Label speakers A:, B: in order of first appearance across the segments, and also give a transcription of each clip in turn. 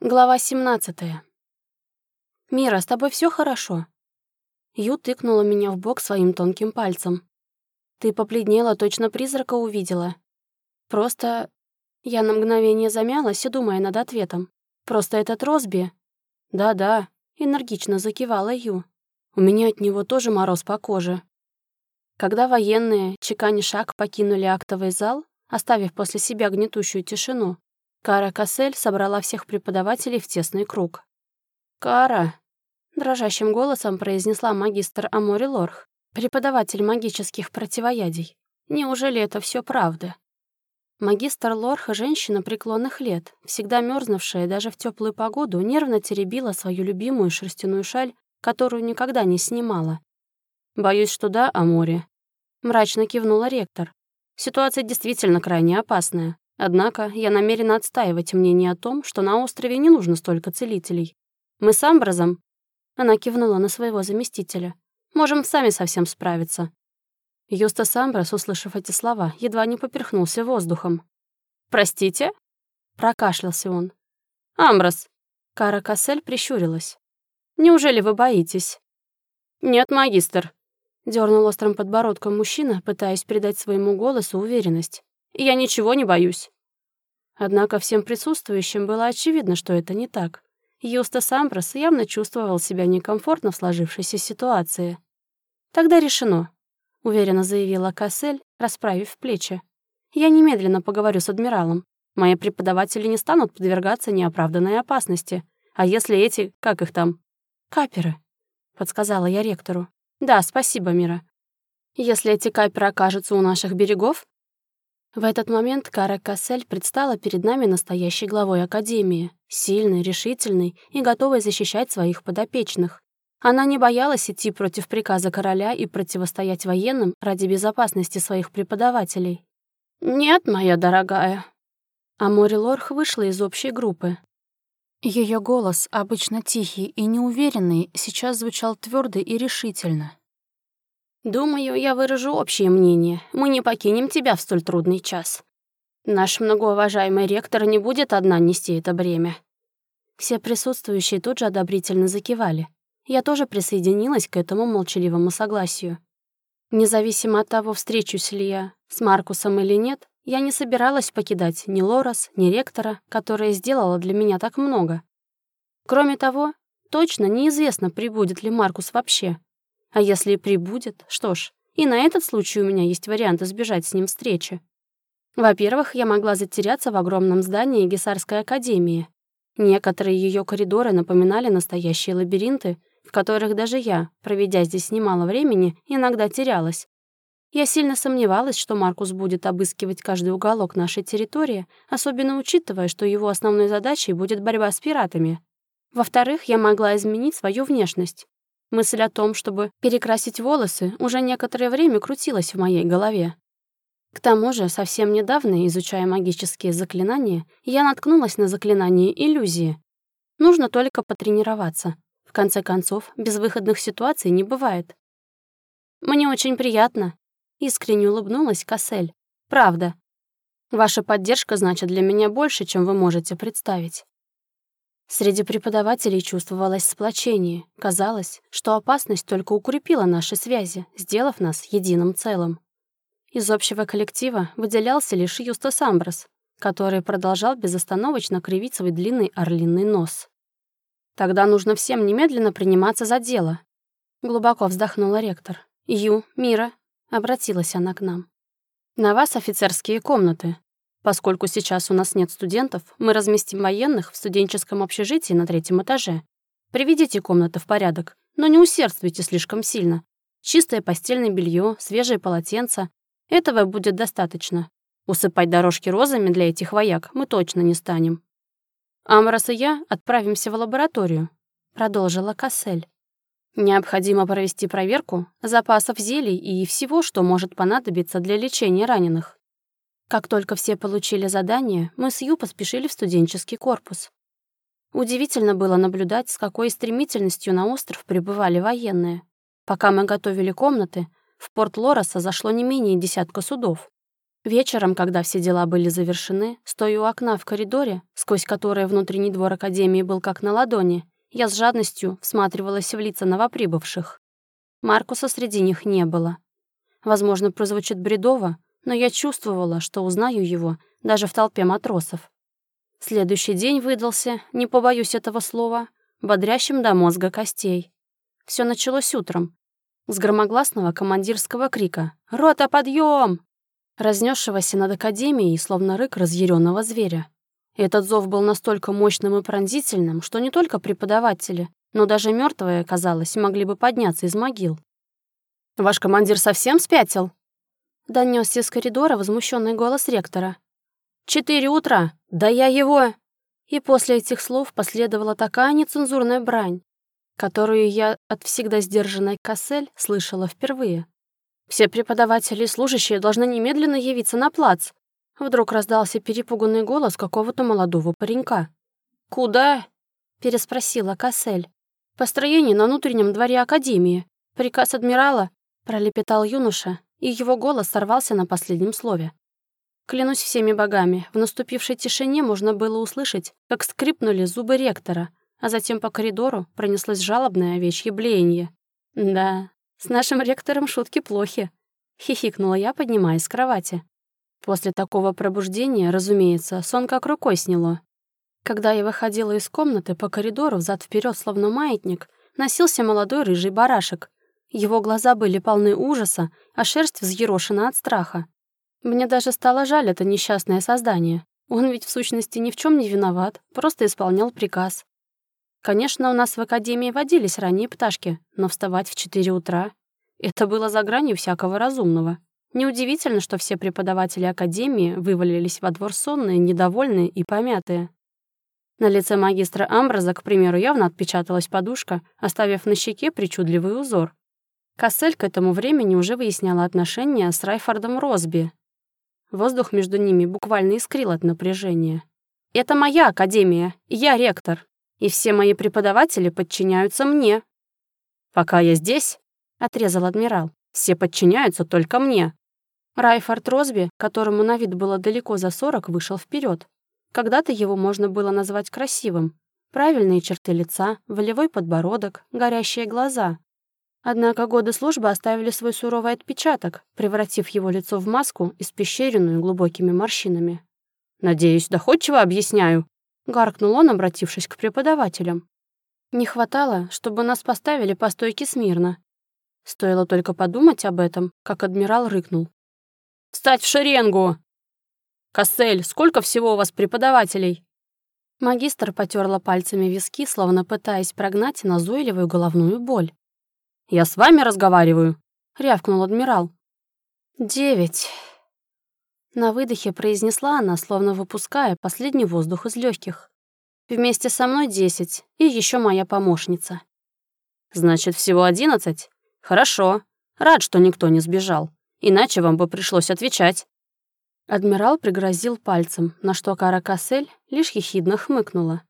A: Глава 17. «Мира, с тобой все хорошо?» Ю тыкнула меня в бок своим тонким пальцем. «Ты побледнела, точно призрака увидела. Просто...» Я на мгновение замялась, думая над ответом. «Просто этот Росби...» «Да-да», — энергично закивала Ю. «У меня от него тоже мороз по коже». Когда военные, чеканя шаг, покинули актовый зал, оставив после себя гнетущую тишину, Кара Кассель собрала всех преподавателей в тесный круг. «Кара!» — дрожащим голосом произнесла магистр Амори Лорх, преподаватель магических противоядий. «Неужели это все правда?» Магистр Лорх, женщина преклонных лет, всегда мерзнувшая даже в теплую погоду, нервно теребила свою любимую шерстяную шаль, которую никогда не снимала. «Боюсь, что да, Амори», — мрачно кивнула ректор. «Ситуация действительно крайне опасная. Однако я намерена отстаивать мнение о том, что на острове не нужно столько целителей. Мы с Амбразом, она кивнула на своего заместителя, можем сами совсем справиться. Юстас Амброс, услышав эти слова, едва не поперхнулся воздухом. «Простите?» — прокашлялся он. «Амброс!» — Кара Кассель прищурилась. «Неужели вы боитесь?» «Нет, магистр», — дернул острым подбородком мужчина, пытаясь придать своему голосу уверенность. Я ничего не боюсь». Однако всем присутствующим было очевидно, что это не так. Юстас Амброс явно чувствовал себя некомфортно в сложившейся ситуации. «Тогда решено», — уверенно заявила Кассель, расправив плечи. «Я немедленно поговорю с адмиралом. Мои преподаватели не станут подвергаться неоправданной опасности. А если эти, как их там?» «Каперы», — подсказала я ректору. «Да, спасибо, Мира. Если эти каперы окажутся у наших берегов, в этот момент Кара Кассель предстала перед нами настоящей главой Академии, сильной, решительной и готовой защищать своих подопечных. Она не боялась идти против приказа короля и противостоять военным ради безопасности своих преподавателей. «Нет, моя дорогая». А Мори Лорх вышла из общей группы. Ее голос, обычно тихий и неуверенный, сейчас звучал твердо и решительно. Думаю, я выражу общее мнение. Мы не покинем тебя в столь трудный час. Наш многоуважаемый ректор не будет одна нести это бремя». Все присутствующие тут же одобрительно закивали. Я тоже присоединилась к этому молчаливому согласию. Независимо от того, встречусь ли я с Маркусом или нет, я не собиралась покидать ни Лорас, ни ректора, которая сделала для меня так много. Кроме того, точно неизвестно, прибудет ли Маркус вообще. А если и прибудет, что ж, и на этот случай у меня есть вариант избежать с ним встречи. Во-первых, я могла затеряться в огромном здании Гесарской академии. Некоторые ее коридоры напоминали настоящие лабиринты, в которых даже я, проведя здесь немало времени, иногда терялась. Я сильно сомневалась, что Маркус будет обыскивать каждый уголок нашей территории, особенно учитывая, что его основной задачей будет борьба с пиратами. Во-вторых, я могла изменить свою внешность. Мысль о том, чтобы перекрасить волосы, уже некоторое время крутилась в моей голове. К тому же, совсем недавно, изучая магические заклинания, я наткнулась на заклинание иллюзии. Нужно только потренироваться. В конце концов, безвыходных ситуаций не бывает. «Мне очень приятно», — искренне улыбнулась Кассель. «Правда. Ваша поддержка значит для меня больше, чем вы можете представить». Среди преподавателей чувствовалось сплочение. Казалось, что опасность только укрепила наши связи, сделав нас единым целым. Из общего коллектива выделялся лишь Юстас Амброс, который продолжал безостановочно кривить свой длинный орлиный нос. «Тогда нужно всем немедленно приниматься за дело», — глубоко вздохнула ректор. «Ю, Мира», — обратилась она к нам. «На вас офицерские комнаты. Поскольку сейчас у нас нет студентов, мы разместим военных в студенческом общежитии на третьем этаже. Приведите комнаты в порядок, но не усердствуйте слишком сильно. Чистое постельное белье, свежие полотенца — этого будет достаточно. Усыпать дорожки розами для этих вояк мы точно не станем. Амрос и я отправимся в лабораторию, продолжила Кассель. Необходимо провести проверку запасов зелий и всего, что может понадобиться для лечения раненых. Как только все получили задание, мы с Ю поспешили в студенческий корпус. Удивительно было наблюдать, с какой стремительностью на остров прибывали военные. Пока мы готовили комнаты, в порт Лороса зашло не менее десятка судов. Вечером, когда все дела были завершены, стоя у окна в коридоре, сквозь которое внутренний двор Академии был как на ладони, я с жадностью всматривалась в лица новоприбывших. Маркуса среди них не было. Возможно, прозвучит бредово, но я чувствовала, что узнаю его даже в толпе матросов. Следующий день выдался, не побоюсь этого слова, бодрящим до мозга костей. Все началось утром, с громогласного командирского крика «Рота, подъем!», разнесшегося над Академией, словно рык разъяренного зверя. Этот зов был настолько мощным и пронзительным, что не только преподаватели, но даже мертвые, казалось, могли бы подняться из могил. «Ваш командир совсем спятил?» Донесся из коридора возмущенный голос ректора. «Четыре утра! Да я его!» И после этих слов последовала такая нецензурная брань, которую я от всегда сдержанной Кассель слышала впервые. «Все преподаватели и служащие должны немедленно явиться на плац!» Вдруг раздался перепуганный голос какого-то молодого паренька. «Куда?» — переспросила Кассель. «Построение на внутреннем дворе Академии. Приказ адмирала», — пролепетал юноша, и его голос сорвался на последнем слове. Клянусь всеми богами, в наступившей тишине можно было услышать, как скрипнули зубы ректора, а затем по коридору пронеслось жалобное овечье блеяние. «Да, с нашим ректором шутки плохи», — хихикнула я, поднимаясь с кровати. После такого пробуждения, разумеется, сон как рукой сняло. Когда я выходила из комнаты по коридору взад вперед, словно маятник, носился молодой рыжий барашек. Его глаза были полны ужаса, а шерсть взъерошена от страха. Мне даже стало жаль это несчастное создание. Он ведь в сущности ни в чем не виноват, просто исполнял приказ. Конечно, у нас в академии водились ранние пташки, но вставать в 4 утра — это было за гранью всякого разумного. Неудивительно, что все преподаватели академии вывалились во двор сонные, недовольные и помятые. На лице магистра Амбраза, к примеру, явно отпечаталась подушка, оставив на щеке причудливый узор. Кассель к этому времени уже выясняла отношения с Райфордом Росби, Воздух между ними буквально искрил от напряжения. «Это моя академия, я ректор, и все мои преподаватели подчиняются мне». «Пока я здесь», — отрезал адмирал, — «все подчиняются только мне». Райфорд Росби, которому на вид было далеко за сорок, вышел вперед. Когда-то его можно было назвать красивым. Правильные черты лица, волевой подбородок, горящие глаза. Однако годы службы оставили свой суровый отпечаток, превратив его лицо в маску, испещренную глубокими морщинами. «Надеюсь, доходчиво объясняю», — гаркнул он, обратившись к преподавателям. «Не хватало, чтобы нас поставили по стойке смирно». Стоило только подумать об этом, как адмирал рыкнул. «Встать в шеренгу!» «Кассель, сколько всего у вас преподавателей?» Магистр потерла пальцами виски, словно пытаясь прогнать назойливую головную боль. «Я с вами разговариваю», — рявкнул адмирал. «Девять». На выдохе произнесла она, словно выпуская последний воздух из легких. «Вместе со мной десять, и еще моя помощница». «Значит, всего одиннадцать? Хорошо. Рад, что никто не сбежал. Иначе вам бы пришлось отвечать». Адмирал пригрозил пальцем, на что Кара Кассель лишь ехидно хмыкнула.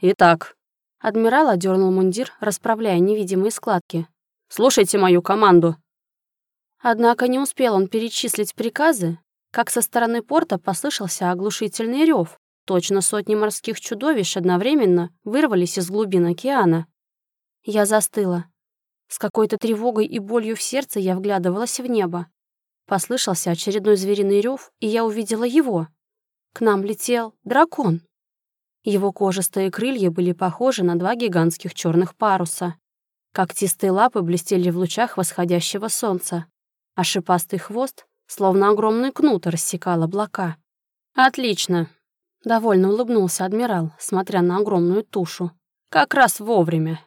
A: «Итак, Адмирал одернул мундир, расправляя невидимые складки. «Слушайте мою команду!» Однако не успел он перечислить приказы, как со стороны порта послышался оглушительный рев. Точно сотни морских чудовищ одновременно вырвались из глубин океана. Я застыла. С какой-то тревогой и болью в сердце я вглядывалась в небо. Послышался очередной звериный рев, и я увидела его. К нам летел дракон. Его кожистые крылья были похожи на два гигантских черных паруса. Когтистые лапы блестели в лучах восходящего солнца, а шипастый хвост, словно огромный кнут, рассекал облака. «Отлично!» — довольно улыбнулся адмирал, смотря на огромную тушу. «Как раз вовремя.